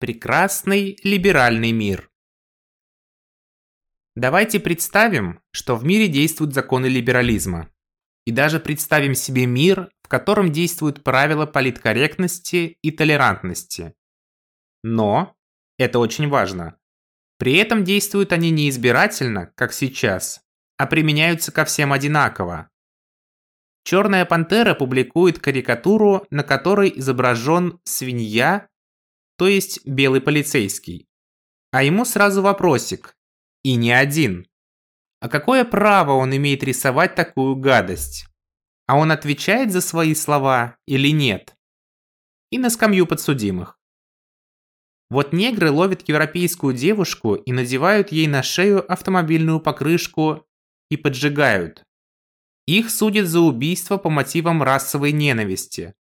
Прекрасный либеральный мир. Давайте представим, что в мире действуют законы либерализма. И даже представим себе мир, в котором действуют правила политкорректности и толерантности. Но, это очень важно, при этом действуют они не избирательно, как сейчас, а применяются ко всем одинаково. Черная пантера публикует карикатуру, на которой изображен свинья то есть белый полицейский. А ему сразу вопросик. И не один. А какое право он имеет рисовать такую гадость? А он отвечает за свои слова или нет? И на скамью подсудимых. Вот негры ловят европейскую девушку и надевают ей на шею автомобильную покрышку и поджигают. Их судят за убийство по мотивам расовой ненависти.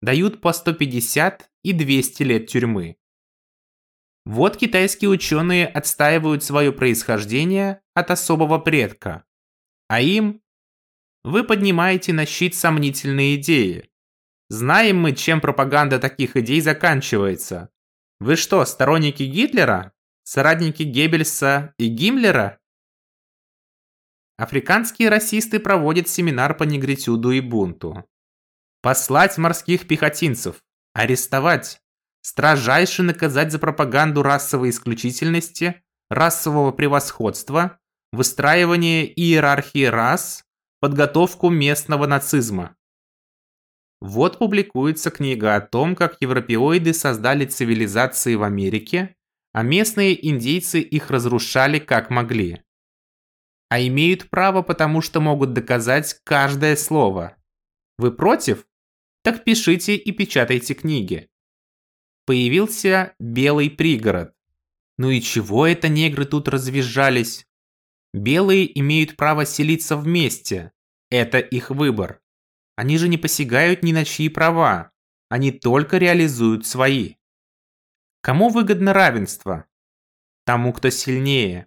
Дают по 150 и 200 лет тюрьмы. Вот китайские ученые отстаивают свое происхождение от особого предка. А им вы поднимаете на щит сомнительные идеи. Знаем мы, чем пропаганда таких идей заканчивается. Вы что, сторонники Гитлера? Соратники Геббельса и Гиммлера? Африканские расисты проводят семинар по негритюду и бунту. Послать морских пехотинцев арестовать, строжайше наказать за пропаганду расовой исключительности, расового превосходства, выстраивание иерархии рас, подготовку местного нацизма. Вот публикуется книга о том, как европеоиды создали цивилизации в Америке, а местные индейцы их разрушали как могли. А имеют право, потому что могут доказать каждое слово. Вы против? Так пишите и печатайте книги. Появился белый пригород. Ну и чего это негры тут развизжались? Белые имеют право селиться вместе. Это их выбор. Они же не посягают ни на чьи права. Они только реализуют свои. Кому выгодно равенство? Тому, кто сильнее.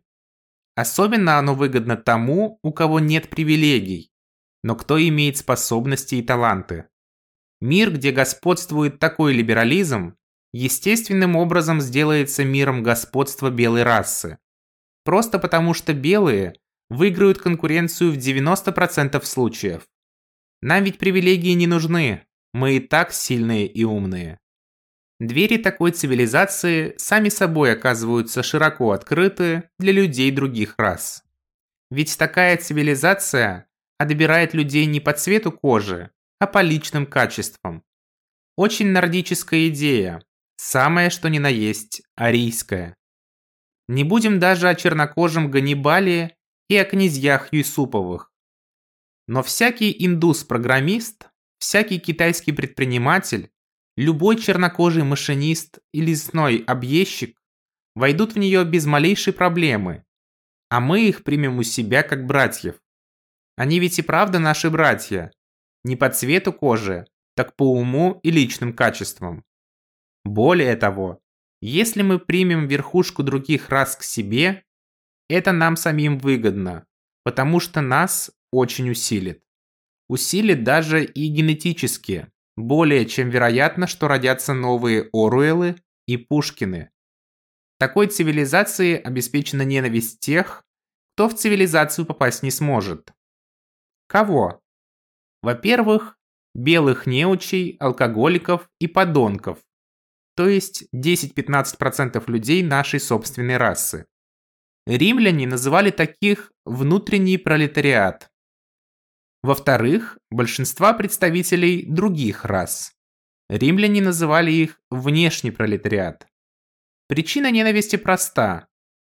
Особенно оно выгодно тому, у кого нет привилегий, но кто имеет способности и таланты. Мир, где господствует такой либерализм, естественным образом сделается миром господства белой расы. Просто потому что белые выиграют конкуренцию в 90% случаев. Нам ведь привилегии не нужны, мы и так сильные и умные. Двери такой цивилизации сами собой оказываются широко открыты для людей других рас. Ведь такая цивилизация отбирает людей не по цвету кожи, а по личным качествам. Очень нордическая идея, самое что ни на есть арийская. Не будем даже о чернокожем Ганнибале и о князьях Юсуповых. Но всякий индус-программист, всякий китайский предприниматель, любой чернокожий машинист и лесной объездчик войдут в нее без малейшей проблемы, а мы их примем у себя как братьев. Они ведь и правда наши братья, не по цвету кожи, так по уму и личным качествам. Более того, если мы примем верхушку других рас к себе, это нам самим выгодно, потому что нас очень усилит. Усилит даже и генетически, более чем вероятно, что родятся новые Оруэллы и Пушкины. Такой цивилизации обеспечена ненависть тех, кто в цивилизацию попасть не сможет. Кого? Во-первых, белых неучей, алкоголиков и подонков, то есть 10-15% людей нашей собственной расы. Римляне называли таких внутренний пролетариат. Во-вторых, большинства представителей других рас. Римляне называли их внешний пролетариат. Причина ненависти проста.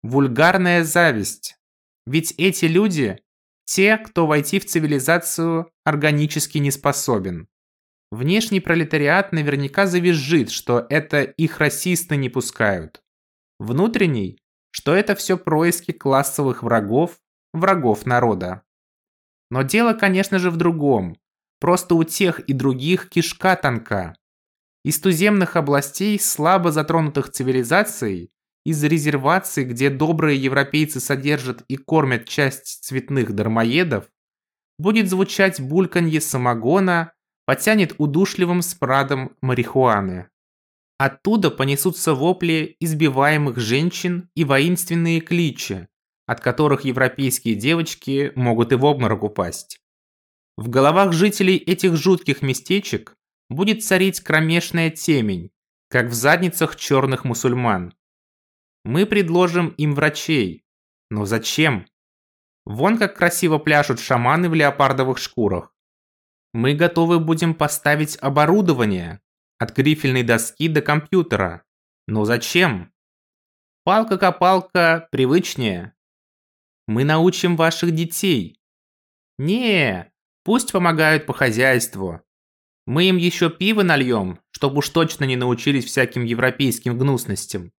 Вульгарная зависть. Ведь эти люди те, кто войти в цивилизацию органически не способен. Внешний пролетариат наверняка завизжит, что это их расисты не пускают. Внутренний, что это все происки классовых врагов, врагов народа. Но дело, конечно же, в другом. Просто у тех и других кишка тонка. Из туземных областей, слабо затронутых цивилизацией, из резерваций, где добрые европейцы содержат и кормят часть цветных дармоедов, будет звучать бульканье самогона, потянет удушливым спрадом марихуаны. Оттуда понесутся вопли избиваемых женщин и воинственные кличи, от которых европейские девочки могут и в обморок упасть. В головах жителей этих жутких местечек будет царить кромешная темень, как в задницах черных мусульман. Мы предложим им врачей. Но зачем? Вон как красиво пляшут шаманы в леопардовых шкурах. Мы готовы будем поставить оборудование, от грифельной доски до компьютера. Но зачем? Палка-копалка привычнее. Мы научим ваших детей. Не, пусть помогают по хозяйству. Мы им еще пиво нальем, чтобы уж точно не научились всяким европейским гнусностям.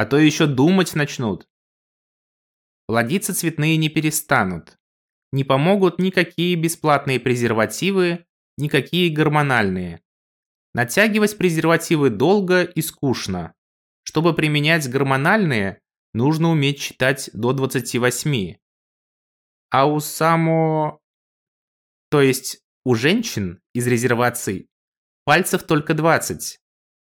А то еще думать начнут. Плодиться цветные не перестанут. Не помогут никакие бесплатные презервативы, никакие гормональные. Натягивать презервативы долго и скучно. Чтобы применять гормональные, нужно уметь читать до 28. А у само... То есть у женщин из резерваций пальцев только 20.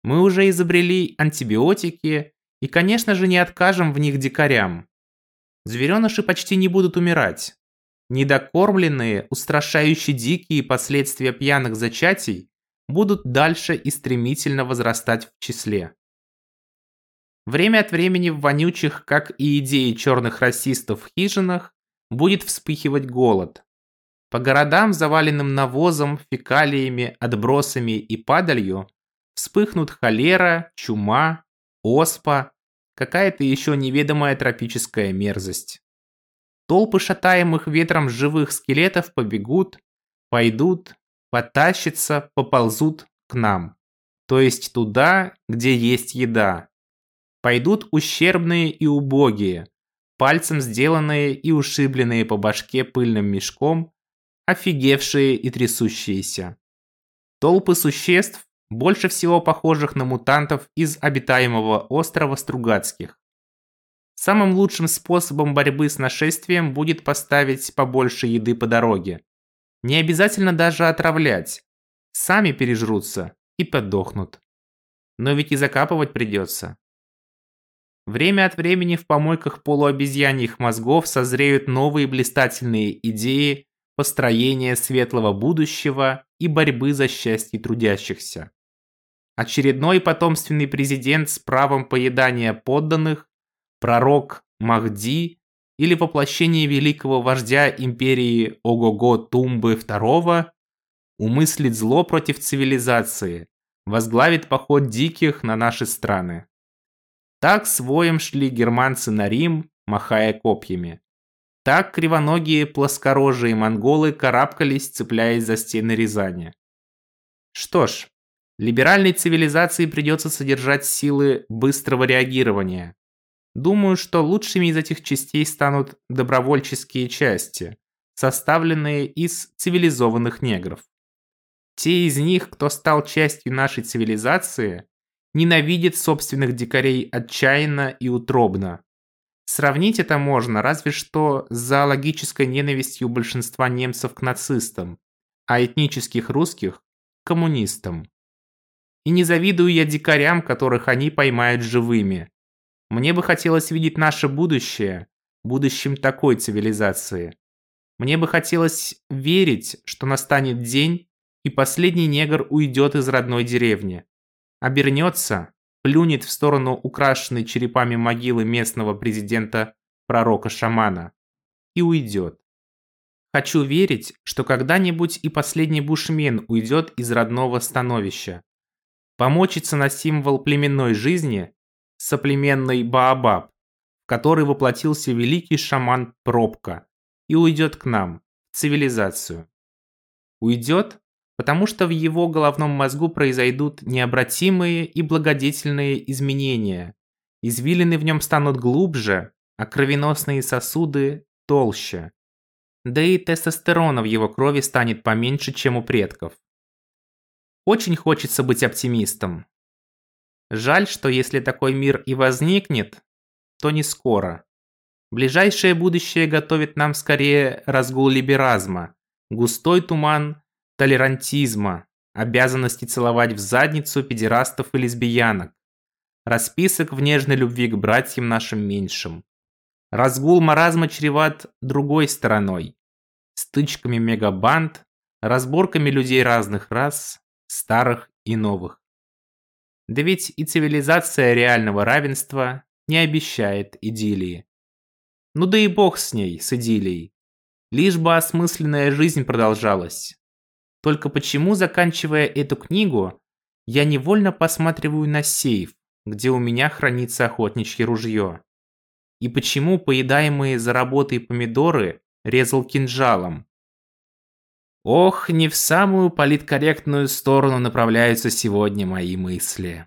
Мы уже изобрели антибиотики и, конечно же, не откажем в них дикарям. Звереныши почти не будут умирать. Недокормленные, устрашающие дикие последствия пьяных зачатий будут дальше и стремительно возрастать в числе. Время от времени в вонючих, как и идеи черных расистов хижинах, будет вспыхивать голод. По городам, заваленным навозом, фекалиями, отбросами и падалью, вспыхнут холера, чума, оспа, какая-то еще неведомая тропическая мерзость. Толпы шатаемых ветром живых скелетов побегут, пойдут, потащатся, поползут к нам. То есть туда, где есть еда. Пойдут ущербные и убогие, пальцем сделанные и ушибленные по башке пыльным мешком, офигевшие и трясущиеся. Толпы существ, больше всего похожих на мутантов из обитаемого острова Стругацких. Самым лучшим способом борьбы с нашествием будет поставить побольше еды по дороге. Не обязательно даже отравлять. Сами пережрутся и подохнут. Но ведь и закапывать придется. Время от времени в помойках полуобезьяньих мозгов созреют новые блистательные идеи построения светлого будущего и борьбы за счастье трудящихся. Очередной потомственный президент с правом поедания подданных, пророк Махди или воплощение великого вождя империи Ого-Го Тумбы II умыслит зло против цивилизации, возглавит поход диких на наши страны. Так с шли германцы на Рим, махая копьями. Так кривоногие плоскорожие монголы карабкались, цепляясь за стены Рязани. Что ж, либеральной цивилизации придется содержать силы быстрого реагирования, Думаю, что лучшими из этих частей станут добровольческие части, составленные из цивилизованных негров. Те из них, кто стал частью нашей цивилизации, ненавидят собственных дикарей отчаянно и утробно. Сравнить это можно разве что с зоологической ненавистью большинства немцев к нацистам, а этнических русских – к коммунистам. И не завидую я дикарям, которых они поймают живыми, мне бы хотелось видеть наше будущее, будущем такой цивилизации. Мне бы хотелось верить, что настанет день, и последний негр уйдет из родной деревни. Обернется, плюнет в сторону украшенной черепами могилы местного президента пророка-шамана и уйдет. Хочу верить, что когда-нибудь и последний бушмен уйдет из родного становища. Помочиться на символ племенной жизни соплеменный Баобаб, в который воплотился великий шаман Пробка и уйдет к нам, в цивилизацию. Уйдет, потому что в его головном мозгу произойдут необратимые и благодетельные изменения. Извилины в нем станут глубже, а кровеносные сосуды толще. Да и тестостерона в его крови станет поменьше, чем у предков. Очень хочется быть оптимистом, Жаль, что если такой мир и возникнет, то не скоро. Ближайшее будущее готовит нам скорее разгул либеразма, густой туман толерантизма, обязанности целовать в задницу педерастов и лесбиянок, расписок в нежной любви к братьям нашим меньшим. Разгул маразма чреват другой стороной, стычками мегабанд, разборками людей разных рас, старых и новых. Да ведь и цивилизация реального равенства не обещает идиллии. Ну да и бог с ней, с идиллией. Лишь бы осмысленная жизнь продолжалась. Только почему, заканчивая эту книгу, я невольно посматриваю на сейф, где у меня хранится охотничье ружье? И почему поедаемые за работой помидоры резал кинжалом? Ох, не в самую политкорректную сторону направляются сегодня мои мысли.